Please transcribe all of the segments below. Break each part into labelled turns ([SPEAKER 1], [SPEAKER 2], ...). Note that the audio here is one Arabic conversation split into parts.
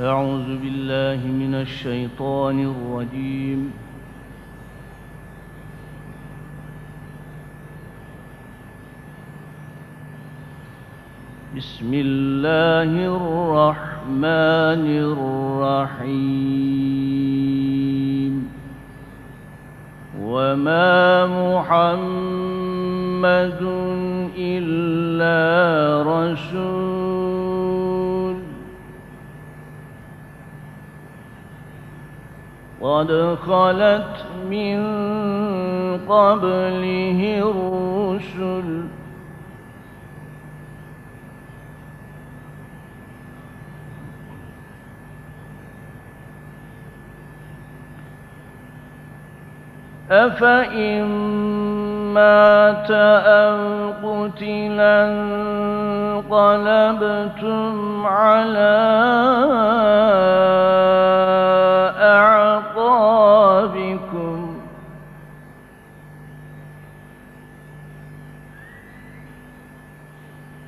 [SPEAKER 1] أعوذ بالله من الشيطان الرجيم. بسم الله الرحمن الرحيم. وما محمد إلا رسول قد خلت من قبله الرسل. أفإن مات أو قتلا انقلبتم على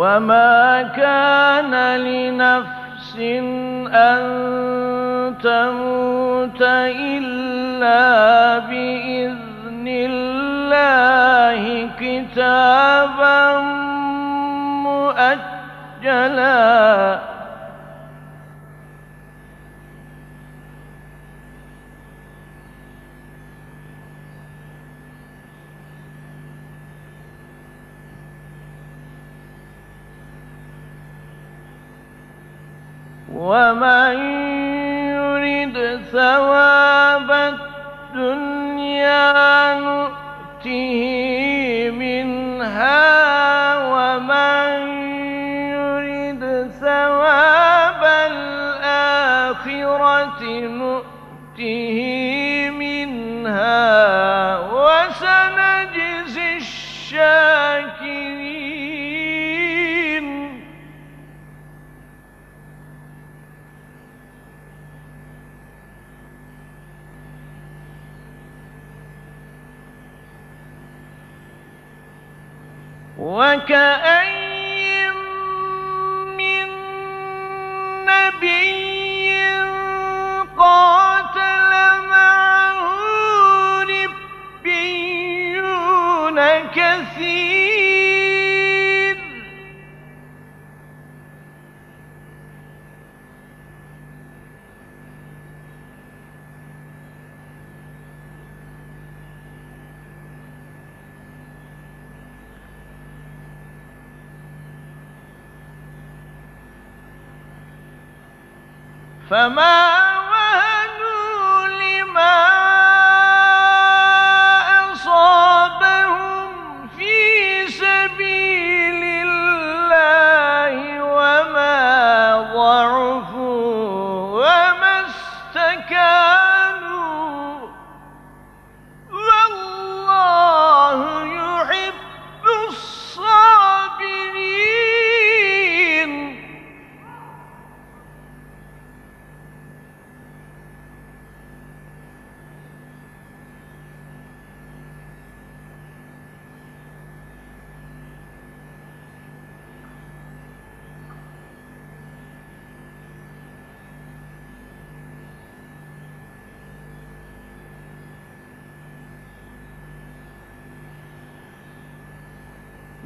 [SPEAKER 1] وما كان لنفس أن تموت إلا بإذن الله كتابا مؤجلا ومن يرد ثواب الدنيا نؤته منها ومن يرد ثواب الآخرة نؤته وكأين من نبي فما وهنوا لما أصابهم في سبيل الله وما ضعفوا وما استكانوا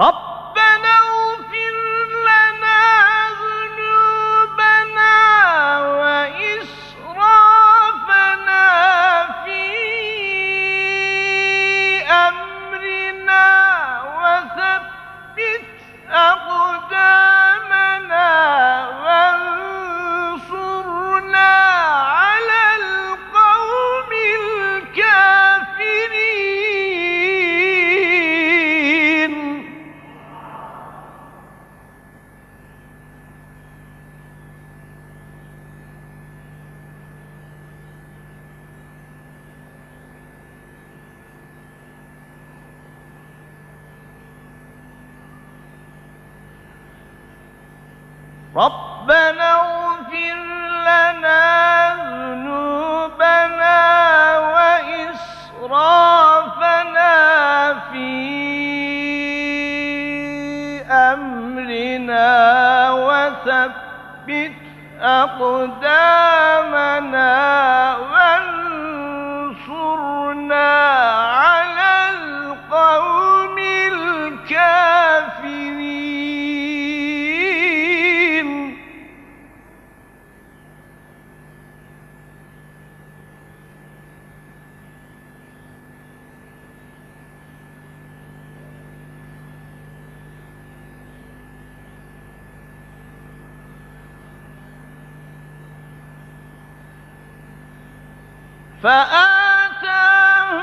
[SPEAKER 1] সব ربنا اغفر لنا ذنوبنا وإسرافنا في أمرنا وثبت أقدامنا فآتاهم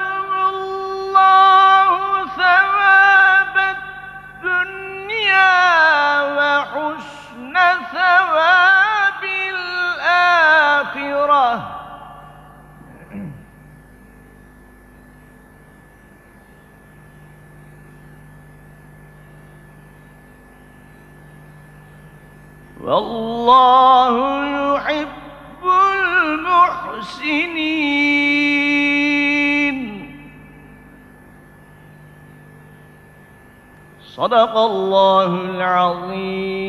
[SPEAKER 1] الله ثواب الدنيا وحسن ثواب الآخرة. والله المحسنين. صدق الله العظيم.